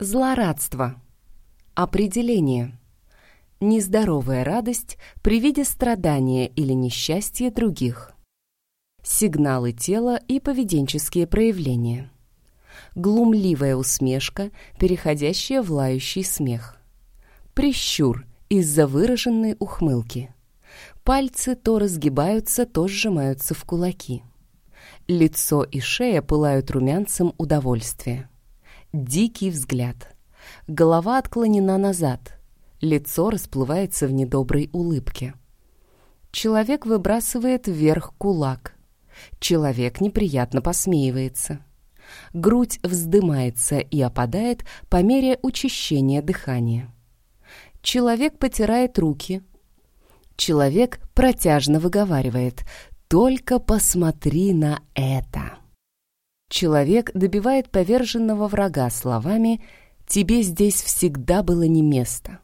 Злорадство. Определение. Нездоровая радость при виде страдания или несчастья других. Сигналы тела и поведенческие проявления. Глумливая усмешка, переходящая в лающий смех. Прищур из-за выраженной ухмылки. Пальцы то разгибаются, то сжимаются в кулаки. Лицо и шея пылают румянцем удовольствия. Дикий взгляд. Голова отклонена назад. Лицо расплывается в недоброй улыбке. Человек выбрасывает вверх кулак. Человек неприятно посмеивается. Грудь вздымается и опадает по мере учащения дыхания. Человек потирает руки. Человек протяжно выговаривает «Только посмотри на это!» Человек добивает поверженного врага словами «Тебе здесь всегда было не место».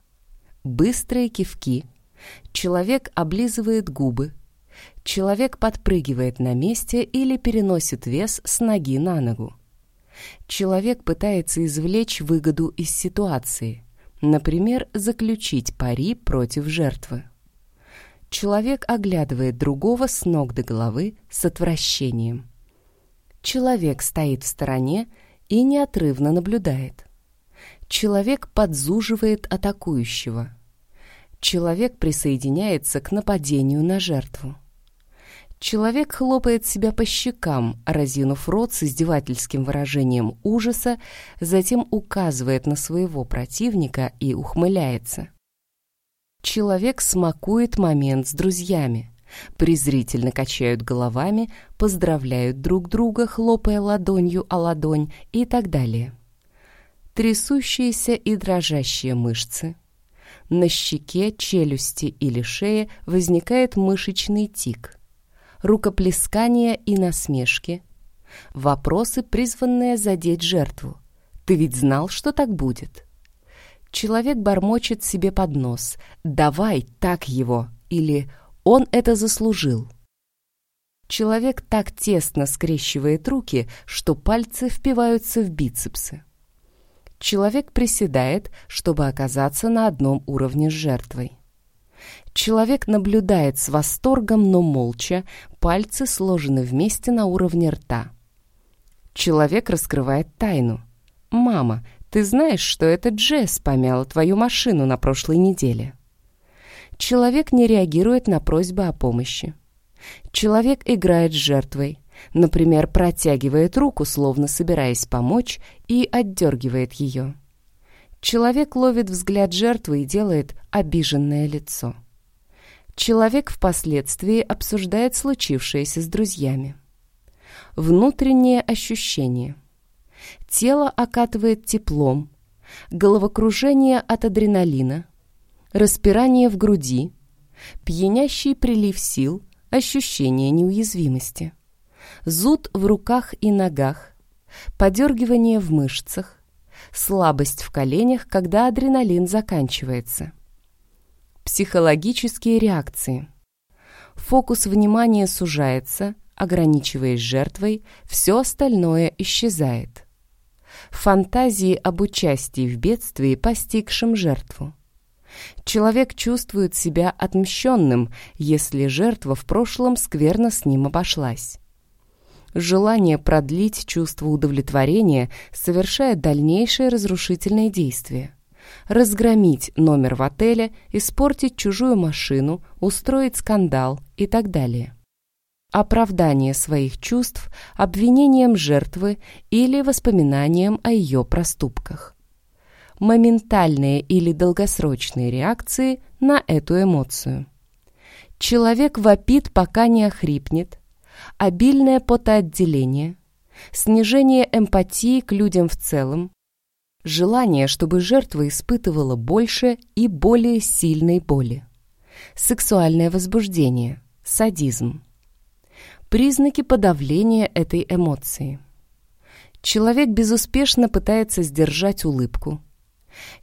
Быстрые кивки. Человек облизывает губы. Человек подпрыгивает на месте или переносит вес с ноги на ногу. Человек пытается извлечь выгоду из ситуации, например, заключить пари против жертвы. Человек оглядывает другого с ног до головы с отвращением. Человек стоит в стороне и неотрывно наблюдает. Человек подзуживает атакующего. Человек присоединяется к нападению на жертву. Человек хлопает себя по щекам, разинув рот с издевательским выражением ужаса, затем указывает на своего противника и ухмыляется. Человек смакует момент с друзьями презрительно качают головами, поздравляют друг друга, хлопая ладонью о ладонь и так далее. Трясущиеся и дрожащие мышцы. На щеке, челюсти или шее возникает мышечный тик. Рукоплескания и насмешки. Вопросы, призванные задеть жертву. «Ты ведь знал, что так будет?» Человек бормочет себе под нос «Давай, так его!» или он это заслужил. Человек так тесно скрещивает руки, что пальцы впиваются в бицепсы. Человек приседает, чтобы оказаться на одном уровне с жертвой. Человек наблюдает с восторгом, но молча, пальцы сложены вместе на уровне рта. Человек раскрывает тайну. «Мама, ты знаешь, что это Джесс помяла твою машину на прошлой неделе?» Человек не реагирует на просьбы о помощи. Человек играет с жертвой, например, протягивает руку, словно собираясь помочь, и отдергивает ее. Человек ловит взгляд жертвы и делает обиженное лицо. Человек впоследствии обсуждает случившееся с друзьями. Внутреннее ощущение. Тело окатывает теплом, головокружение от адреналина – распирание в груди, пьянящий прилив сил, ощущение неуязвимости, зуд в руках и ногах, подергивание в мышцах, слабость в коленях, когда адреналин заканчивается. Психологические реакции. Фокус внимания сужается, ограничиваясь жертвой, все остальное исчезает. Фантазии об участии в бедствии, постигшем жертву. Человек чувствует себя отмщенным, если жертва в прошлом скверно с ним обошлась. Желание продлить чувство удовлетворения совершает дальнейшее разрушительное действие. Разгромить номер в отеле, испортить чужую машину, устроить скандал и так далее. Оправдание своих чувств обвинением жертвы или воспоминанием о ее проступках моментальные или долгосрочные реакции на эту эмоцию. Человек вопит, пока не охрипнет, обильное потоотделение, снижение эмпатии к людям в целом, желание, чтобы жертва испытывала больше и более сильной боли, сексуальное возбуждение, садизм. Признаки подавления этой эмоции. Человек безуспешно пытается сдержать улыбку,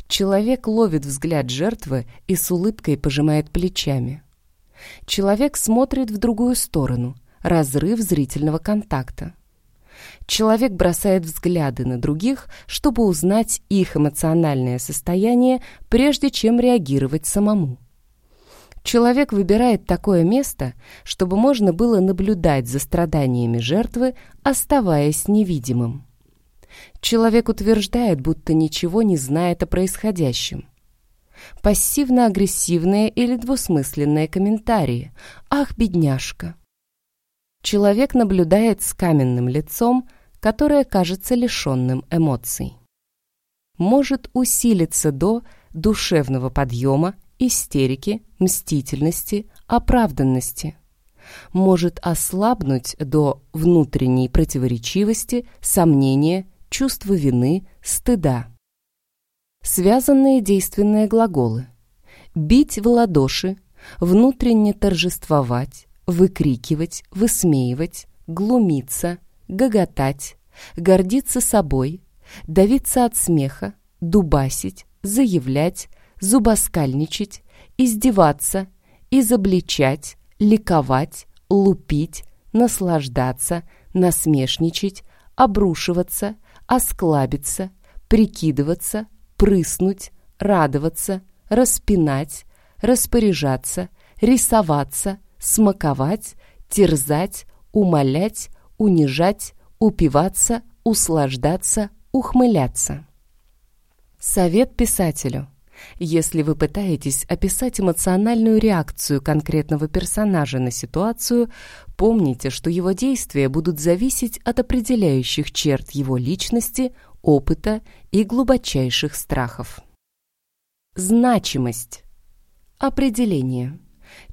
Человек ловит взгляд жертвы и с улыбкой пожимает плечами. Человек смотрит в другую сторону, разрыв зрительного контакта. Человек бросает взгляды на других, чтобы узнать их эмоциональное состояние, прежде чем реагировать самому. Человек выбирает такое место, чтобы можно было наблюдать за страданиями жертвы, оставаясь невидимым. Человек утверждает, будто ничего не знает о происходящем. Пассивно-агрессивные или двусмысленные комментарии «Ах, бедняжка!» Человек наблюдает с каменным лицом, которое кажется лишенным эмоций. Может усилиться до душевного подъема, истерики, мстительности, оправданности. Может ослабнуть до внутренней противоречивости, сомнения, чувства вины, стыда. Связанные действенные глаголы. Бить в ладоши, внутренне торжествовать, выкрикивать, высмеивать, глумиться, гоготать, гордиться собой, давиться от смеха, дубасить, заявлять, зубоскальничать, издеваться, изобличать, ликовать, лупить, наслаждаться, насмешничать, обрушиваться, осклабиться, прикидываться, прыснуть, радоваться, распинать, распоряжаться, рисоваться, смаковать, терзать, умолять, унижать, упиваться, услаждаться, ухмыляться. Совет писателю. Если вы пытаетесь описать эмоциональную реакцию конкретного персонажа на ситуацию, помните, что его действия будут зависеть от определяющих черт его личности, опыта и глубочайших страхов. Значимость. Определение.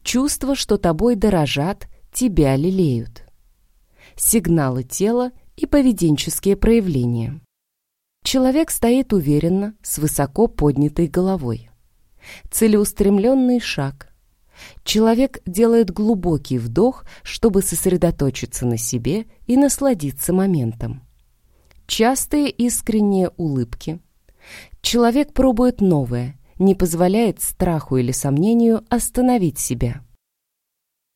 Чувство, что тобой дорожат, тебя лелеют. Сигналы тела и поведенческие проявления. Человек стоит уверенно, с высоко поднятой головой. Целеустремленный шаг. Человек делает глубокий вдох, чтобы сосредоточиться на себе и насладиться моментом. Частые искренние улыбки. Человек пробует новое, не позволяет страху или сомнению остановить себя.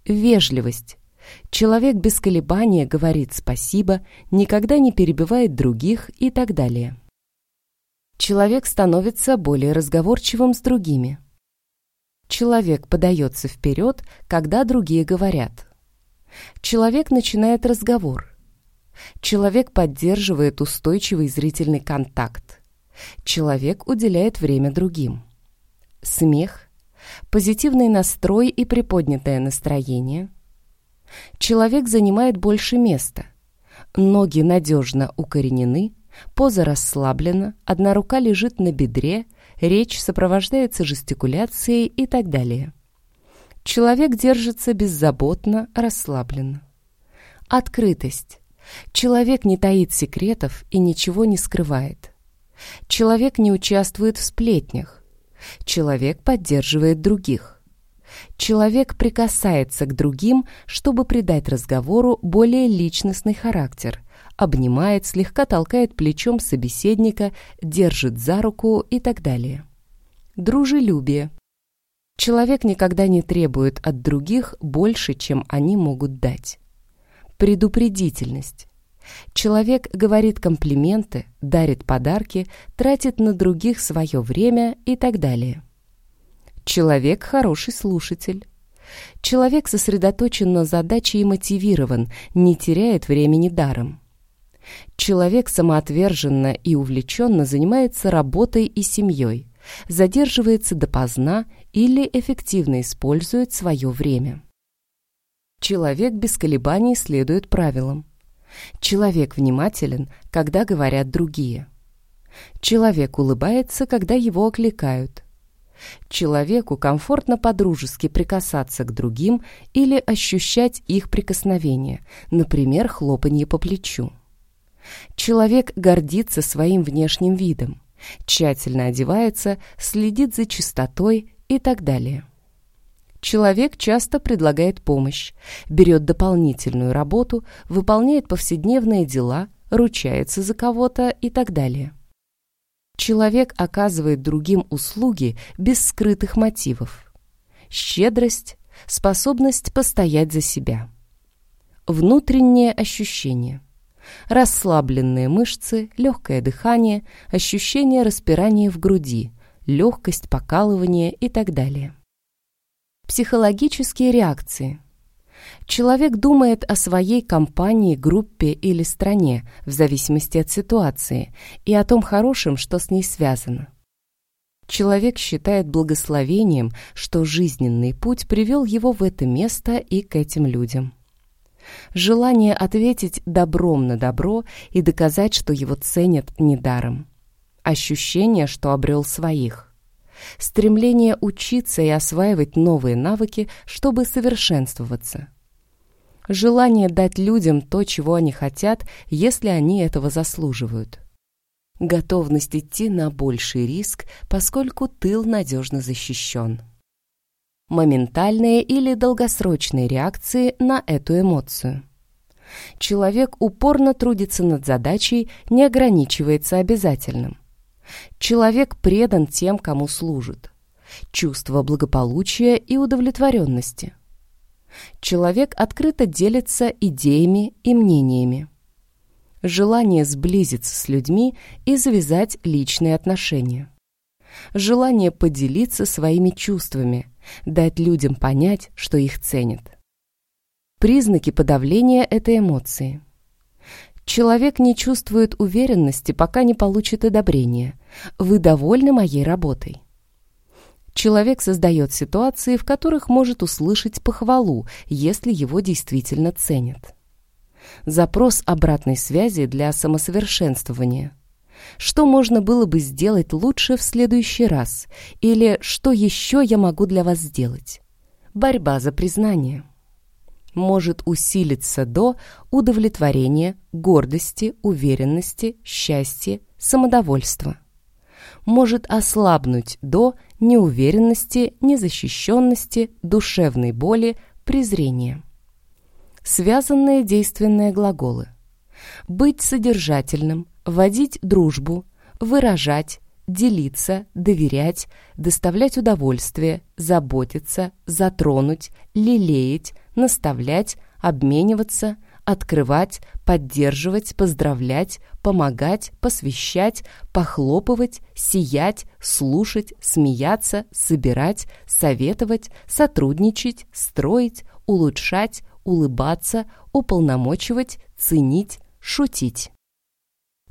Вежливость. Человек без колебания говорит спасибо, никогда не перебивает других и так далее. Человек становится более разговорчивым с другими. Человек подается вперед, когда другие говорят. Человек начинает разговор. Человек поддерживает устойчивый зрительный контакт. Человек уделяет время другим. Смех, позитивный настрой и приподнятое настроение. Человек занимает больше места. Ноги надежно укоренены, поза расслаблена, одна рука лежит на бедре, речь сопровождается жестикуляцией и так далее. Человек держится беззаботно, расслабленно. Открытость. Человек не таит секретов и ничего не скрывает. Человек не участвует в сплетнях. Человек поддерживает других. Человек прикасается к другим, чтобы придать разговору более личностный характер, обнимает, слегка толкает плечом собеседника, держит за руку и так далее. Дружелюбие. Человек никогда не требует от других больше, чем они могут дать. Предупредительность. Человек говорит комплименты, дарит подарки, тратит на других свое время и так далее. Человек хороший слушатель. Человек сосредоточен на задаче и мотивирован, не теряет времени даром. Человек самоотверженно и увлеченно занимается работой и семьей, задерживается допоздна или эффективно использует свое время. Человек без колебаний следует правилам. Человек внимателен, когда говорят другие. Человек улыбается, когда его окликают. Человеку комфортно подружески прикасаться к другим или ощущать их прикосновение, например, хлопанье по плечу. Человек гордится своим внешним видом, тщательно одевается, следит за чистотой и так далее. Человек часто предлагает помощь, берет дополнительную работу, выполняет повседневные дела, ручается за кого-то и так далее. Человек оказывает другим услуги без скрытых мотивов. Щедрость – способность постоять за себя. Внутреннее ощущение. Расслабленные мышцы, легкое дыхание, ощущение распирания в груди, легкость покалывания и так далее. Психологические реакции. Человек думает о своей компании, группе или стране, в зависимости от ситуации, и о том хорошем, что с ней связано. Человек считает благословением, что жизненный путь привел его в это место и к этим людям. Желание ответить добром на добро и доказать, что его ценят недаром. Ощущение, что обрел своих стремление учиться и осваивать новые навыки, чтобы совершенствоваться. Желание дать людям то, чего они хотят, если они этого заслуживают. Готовность идти на больший риск, поскольку тыл надежно защищен. Моментальные или долгосрочные реакции на эту эмоцию. Человек упорно трудится над задачей, не ограничивается обязательным. Человек предан тем, кому служит. Чувство благополучия и удовлетворенности. Человек открыто делится идеями и мнениями. Желание сблизиться с людьми и завязать личные отношения. Желание поделиться своими чувствами, дать людям понять, что их ценят. Признаки подавления этой эмоции – Человек не чувствует уверенности, пока не получит одобрения. Вы довольны моей работой? Человек создает ситуации, в которых может услышать похвалу, если его действительно ценят. Запрос обратной связи для самосовершенствования. Что можно было бы сделать лучше в следующий раз? Или что еще я могу для вас сделать? Борьба за признание может усилиться до удовлетворения, гордости, уверенности, счастья, самодовольства. Может ослабнуть до неуверенности, незащищенности, душевной боли, презрения. Связанные действенные глаголы. Быть содержательным, водить дружбу, выражать, делиться, доверять, доставлять удовольствие, заботиться, затронуть, лелеять, наставлять, обмениваться, открывать, поддерживать, поздравлять, помогать, посвящать, похлопывать, сиять, слушать, смеяться, собирать, советовать, сотрудничать, строить, улучшать, улыбаться, уполномочивать, ценить, шутить.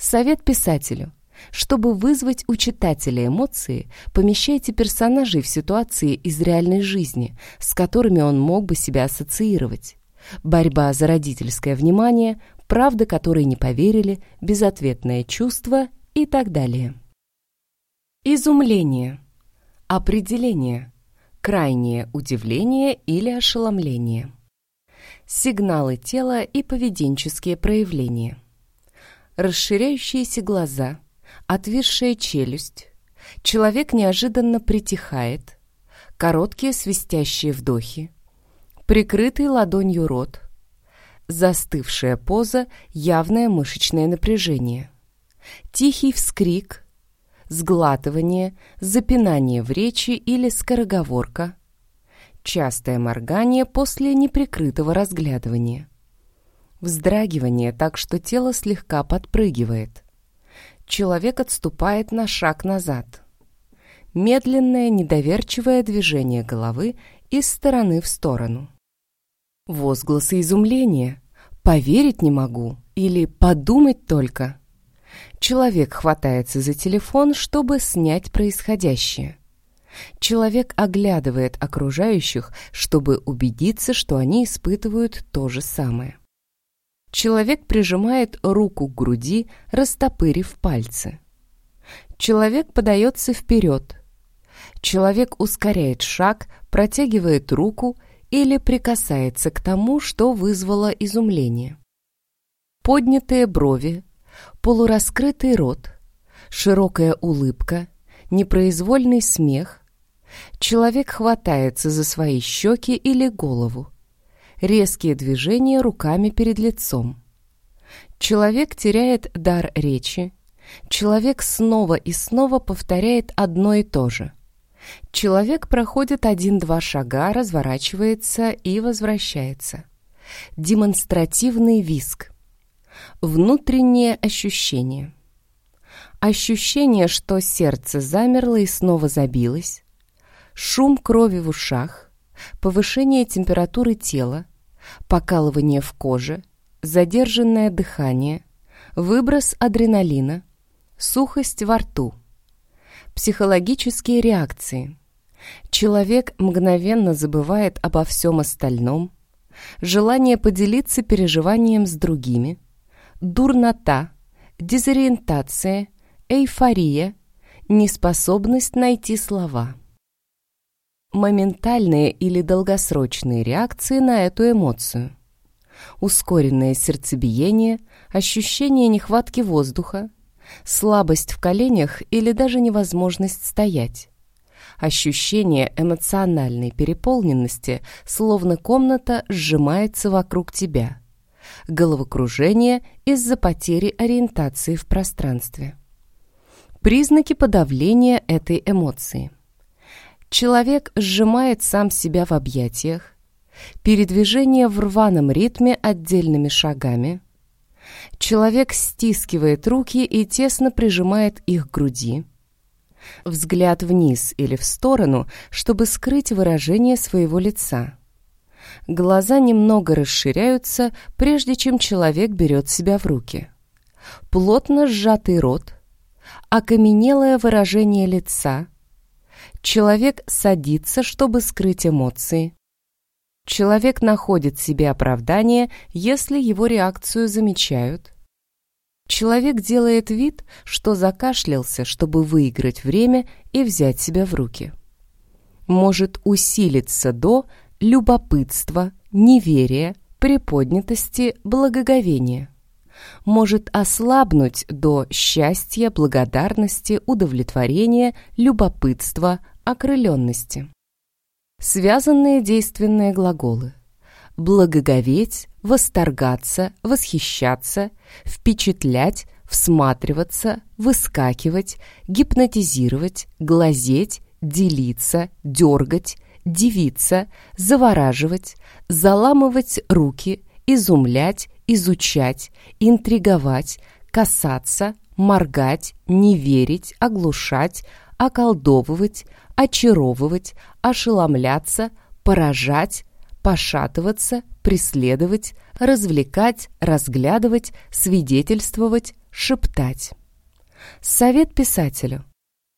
Совет писателю – чтобы вызвать у читателя эмоции, помещайте персонажей в ситуации из реальной жизни, с которыми он мог бы себя ассоциировать. Борьба за родительское внимание, правда которой не поверили, безответное чувство и так далее. Изумление. Определение. Крайнее удивление или ошеломление. Сигналы тела и поведенческие проявления. Расширяющиеся глаза – отвисшая челюсть, человек неожиданно притихает, короткие свистящие вдохи, прикрытый ладонью рот, застывшая поза, явное мышечное напряжение, тихий вскрик, сглатывание, запинание в речи или скороговорка, частое моргание после неприкрытого разглядывания, вздрагивание так, что тело слегка подпрыгивает, человек отступает на шаг назад. Медленное, недоверчивое движение головы из стороны в сторону. Возгласы изумления. «Поверить не могу» или «подумать только». Человек хватается за телефон, чтобы снять происходящее. Человек оглядывает окружающих, чтобы убедиться, что они испытывают то же самое. Человек прижимает руку к груди, растопырив пальцы. Человек подается вперед. Человек ускоряет шаг, протягивает руку или прикасается к тому, что вызвало изумление. Поднятые брови, полураскрытый рот, широкая улыбка, непроизвольный смех. Человек хватается за свои щеки или голову резкие движения руками перед лицом. Человек теряет дар речи. Человек снова и снова повторяет одно и то же. Человек проходит один-два шага, разворачивается и возвращается. Демонстративный виск. Внутреннее ощущение. Ощущение, что сердце замерло и снова забилось, шум крови в ушах, повышение температуры тела, покалывание в коже, задержанное дыхание, выброс адреналина, сухость во рту. Психологические реакции. Человек мгновенно забывает обо всем остальном, желание поделиться переживанием с другими, дурнота, дезориентация, эйфория, неспособность найти слова. Моментальные или долгосрочные реакции на эту эмоцию. Ускоренное сердцебиение, ощущение нехватки воздуха, слабость в коленях или даже невозможность стоять. Ощущение эмоциональной переполненности, словно комната сжимается вокруг тебя. Головокружение из-за потери ориентации в пространстве. Признаки подавления этой эмоции. Человек сжимает сам себя в объятиях, передвижение в рваном ритме отдельными шагами – Человек стискивает руки и тесно прижимает их к груди. Взгляд вниз или в сторону, чтобы скрыть выражение своего лица. Глаза немного расширяются, прежде чем человек берет себя в руки. Плотно сжатый рот, окаменелое выражение лица. Человек садится, чтобы скрыть эмоции. Человек находит себе оправдание, если его реакцию замечают. Человек делает вид, что закашлялся, чтобы выиграть время и взять себя в руки. Может усилиться до любопытства, неверия, приподнятости, благоговения. Может ослабнуть до счастья, благодарности, удовлетворения, любопытства, окрыленности. Связанные действенные глаголы. Благоговеть, восторгаться, восхищаться, впечатлять, всматриваться, выскакивать, гипнотизировать, глазеть, делиться, дергать, дивиться, завораживать, заламывать руки, изумлять, изучать, интриговать, касаться, моргать, не верить, оглушать, околдовывать, очаровывать, ошеломляться, поражать, пошатываться, преследовать, развлекать, разглядывать, свидетельствовать, шептать. Совет писателю.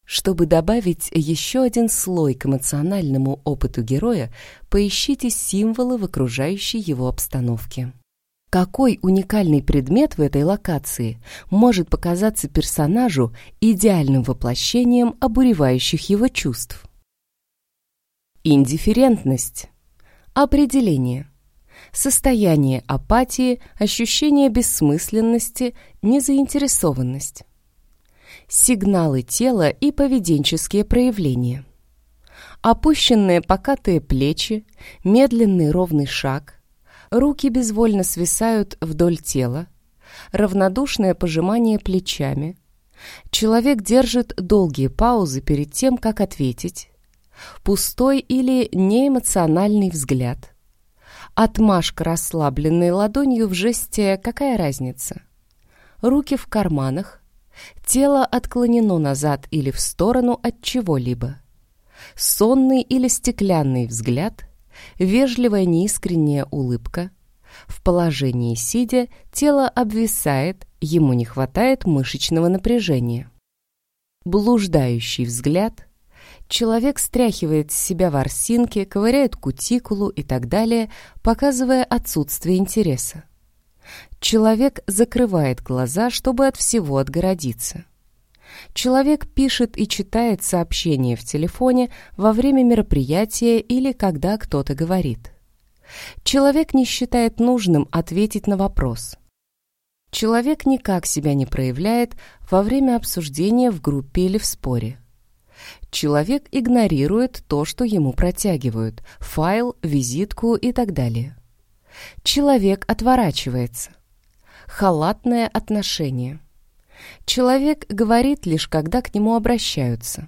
Чтобы добавить еще один слой к эмоциональному опыту героя, поищите символы в окружающей его обстановке. Какой уникальный предмет в этой локации может показаться персонажу идеальным воплощением обуревающих его чувств? Индифферентность. Определение. Состояние апатии, ощущение бессмысленности, незаинтересованность. Сигналы тела и поведенческие проявления. Опущенные покатые плечи, медленный ровный шаг – Руки безвольно свисают вдоль тела. Равнодушное пожимание плечами. Человек держит долгие паузы перед тем, как ответить. Пустой или неэмоциональный взгляд. Отмашка расслабленной ладонью в жесте «какая разница?». Руки в карманах. Тело отклонено назад или в сторону от чего-либо. Сонный или стеклянный взгляд – вежливая неискренняя улыбка. В положении сидя тело обвисает, ему не хватает мышечного напряжения. Блуждающий взгляд. Человек стряхивает с себя ворсинки, ковыряет кутикулу и так далее, показывая отсутствие интереса. Человек закрывает глаза, чтобы от всего отгородиться. Человек пишет и читает сообщения в телефоне во время мероприятия или когда кто-то говорит. Человек не считает нужным ответить на вопрос. Человек никак себя не проявляет во время обсуждения в группе или в споре. Человек игнорирует то, что ему протягивают, файл, визитку и так далее. Человек отворачивается. Халатное отношение. Человек говорит лишь, когда к нему обращаются.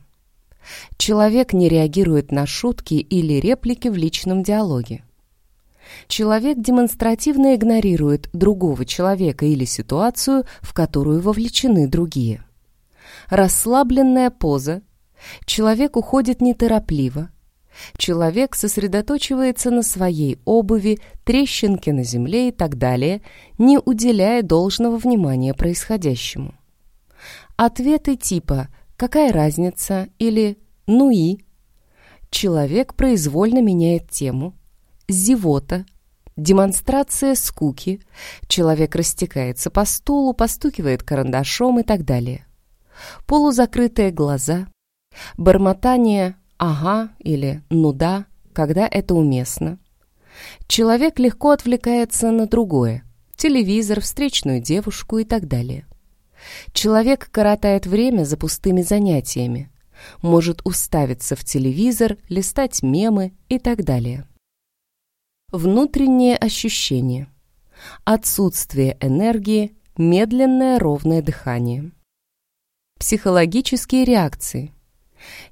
Человек не реагирует на шутки или реплики в личном диалоге. Человек демонстративно игнорирует другого человека или ситуацию, в которую вовлечены другие. Расслабленная поза. Человек уходит неторопливо. Человек сосредоточивается на своей обуви, трещинке на земле и так далее, не уделяя должного внимания происходящему. Ответы типа «какая разница» или «ну и» человек произвольно меняет тему, зевота, демонстрация скуки, человек растекается по стулу, постукивает карандашом и так далее. Полузакрытые глаза, бормотание «ага» или «ну да», когда это уместно. Человек легко отвлекается на другое – телевизор, встречную девушку и так далее. Человек коротает время за пустыми занятиями, может уставиться в телевизор, листать мемы и так далее. Внутренние ощущения. Отсутствие энергии, медленное ровное дыхание. Психологические реакции.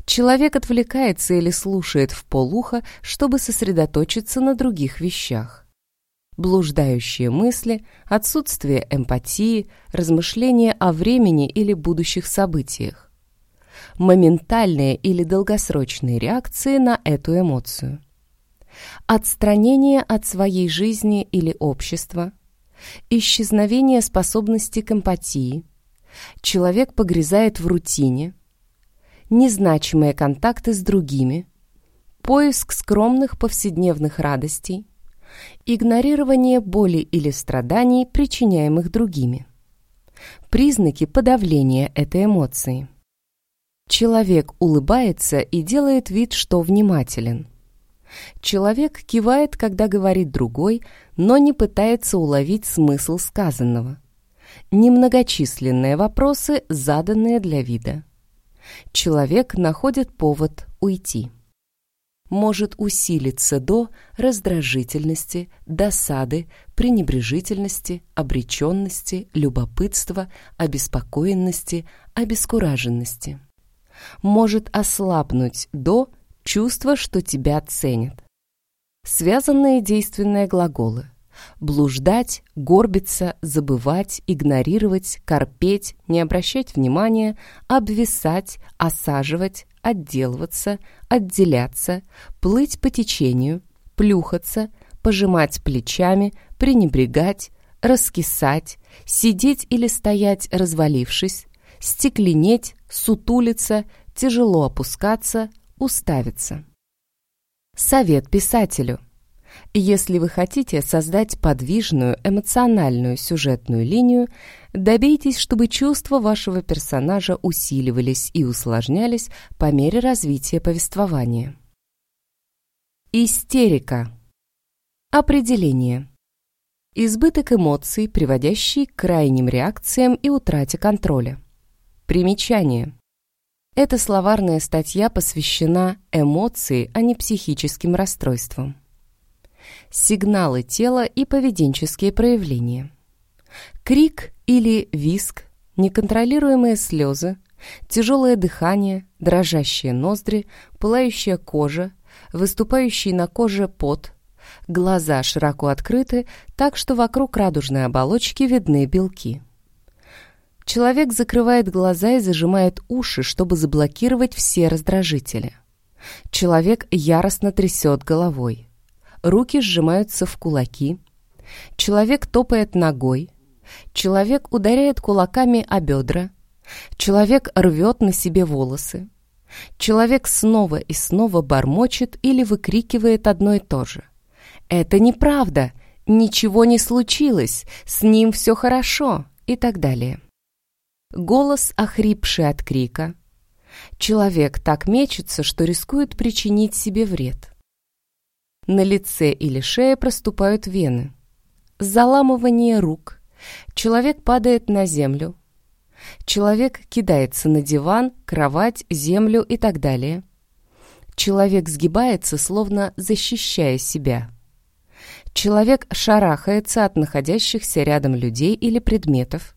Человек отвлекается или слушает в полуха, чтобы сосредоточиться на других вещах. Блуждающие мысли, отсутствие эмпатии, размышления о времени или будущих событиях моментальные или долгосрочные реакции на эту эмоцию. Отстранение от своей жизни или общества, исчезновение способности к эмпатии, человек погрязает в рутине, незначимые контакты с другими, поиск скромных повседневных радостей, игнорирование боли или страданий, причиняемых другими. Признаки подавления этой эмоции – Человек улыбается и делает вид, что внимателен. Человек кивает, когда говорит другой, но не пытается уловить смысл сказанного. Немногочисленные вопросы, заданные для вида. Человек находит повод уйти. Может усилиться до раздражительности, досады, пренебрежительности, обреченности, любопытства, обеспокоенности, обескураженности может ослабнуть до чувства, что тебя ценят. Связанные действенные глаголы. Блуждать, горбиться, забывать, игнорировать, корпеть, не обращать внимания, обвисать, осаживать, отделываться, отделяться, плыть по течению, плюхаться, пожимать плечами, пренебрегать, раскисать, сидеть или стоять развалившись, стекленеть, сутулиться, тяжело опускаться, уставиться. Совет писателю. Если вы хотите создать подвижную эмоциональную сюжетную линию, добейтесь, чтобы чувства вашего персонажа усиливались и усложнялись по мере развития повествования. Истерика. Определение. Избыток эмоций, приводящий к крайним реакциям и утрате контроля. Примечание. Эта словарная статья посвящена эмоции, а не психическим расстройствам. Сигналы тела и поведенческие проявления. Крик или виск, неконтролируемые слезы, тяжелое дыхание, дрожащие ноздри, пылающая кожа, выступающий на коже пот, глаза широко открыты, так что вокруг радужной оболочки видны белки. Человек закрывает глаза и зажимает уши, чтобы заблокировать все раздражители. Человек яростно трясет головой. Руки сжимаются в кулаки. Человек топает ногой. Человек ударяет кулаками о бедра. Человек рвет на себе волосы. Человек снова и снова бормочет или выкрикивает одно и то же. «Это неправда! Ничего не случилось! С ним все хорошо!» и так далее голос, охрипший от крика. Человек так мечется, что рискует причинить себе вред. На лице или шее проступают вены. Заламывание рук. Человек падает на землю. Человек кидается на диван, кровать, землю и так далее. Человек сгибается, словно защищая себя. Человек шарахается от находящихся рядом людей или предметов.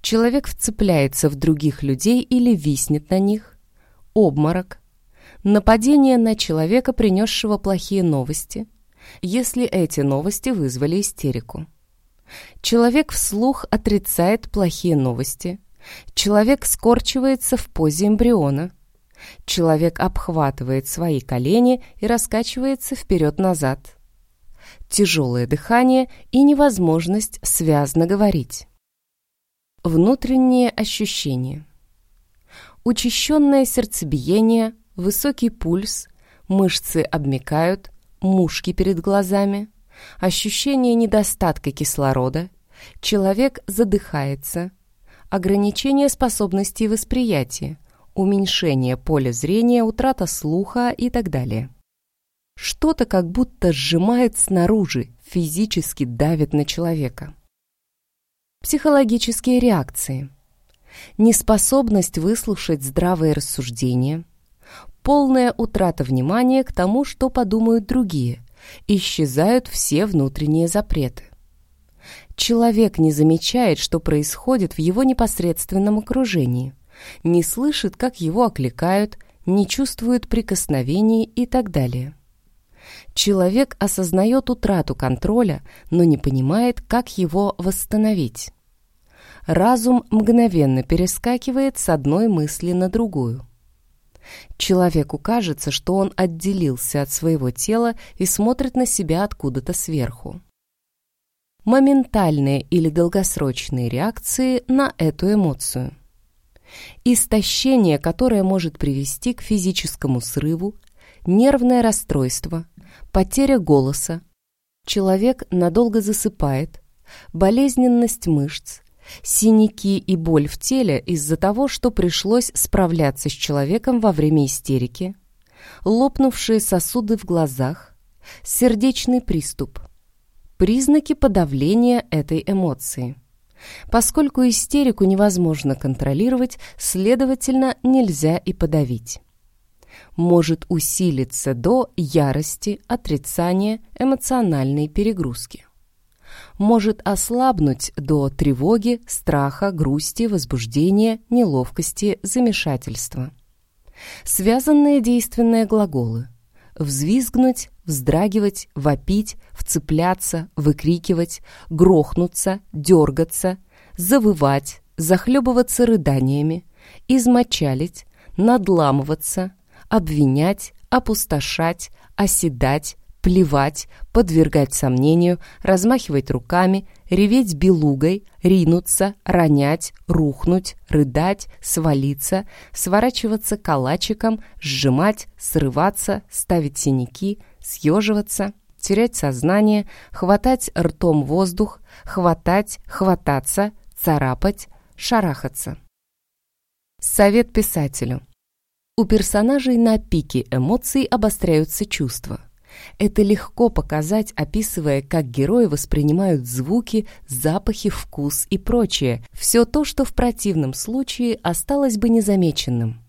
Человек вцепляется в других людей или виснет на них. Обморок. Нападение на человека, принесшего плохие новости. если эти новости вызвали истерику. Человек вслух отрицает плохие новости. Человек скорчивается в позе эмбриона. Человек обхватывает свои колени и раскачивается вперед-назад. Тяжелое дыхание и невозможность связно говорить. Внутренние ощущения. Учащенное сердцебиение, высокий пульс, мышцы обмякают, мушки перед глазами, ощущение недостатка кислорода, человек задыхается, ограничение способностей восприятия, уменьшение поля зрения, утрата слуха и так далее. Что-то как будто сжимает снаружи, физически давит на человека. Психологические реакции. Неспособность выслушать здравые рассуждения, полная утрата внимания к тому, что подумают другие, исчезают все внутренние запреты. Человек не замечает, что происходит в его непосредственном окружении, не слышит, как его окликают, не чувствует прикосновений и так далее. Человек осознает утрату контроля, но не понимает, как его восстановить. Разум мгновенно перескакивает с одной мысли на другую. Человеку кажется, что он отделился от своего тела и смотрит на себя откуда-то сверху. Моментальные или долгосрочные реакции на эту эмоцию. Истощение, которое может привести к физическому срыву, нервное расстройство, потеря голоса. Человек надолго засыпает, болезненность мышц, Синяки и боль в теле из-за того, что пришлось справляться с человеком во время истерики, лопнувшие сосуды в глазах, сердечный приступ. Признаки подавления этой эмоции. Поскольку истерику невозможно контролировать, следовательно, нельзя и подавить. Может усилиться до ярости, отрицания, эмоциональной перегрузки может ослабнуть до тревоги, страха, грусти, возбуждения, неловкости, замешательства. Связанные действенные глаголы взвизгнуть, вздрагивать, вопить, вцепляться, выкрикивать, грохнуться, дергаться, завывать, захлебываться рыданиями, измочалить, надламываться, обвинять, опустошать, оседать, плевать, подвергать сомнению, размахивать руками, реветь белугой, ринуться, ронять, рухнуть, рыдать, свалиться, сворачиваться калачиком, сжимать, срываться, ставить синяки, съеживаться, терять сознание, хватать ртом воздух, хватать, хвататься, царапать, шарахаться. Совет писателю. У персонажей на пике эмоций обостряются чувства – это легко показать, описывая, как герои воспринимают звуки, запахи, вкус и прочее. Все то, что в противном случае осталось бы незамеченным.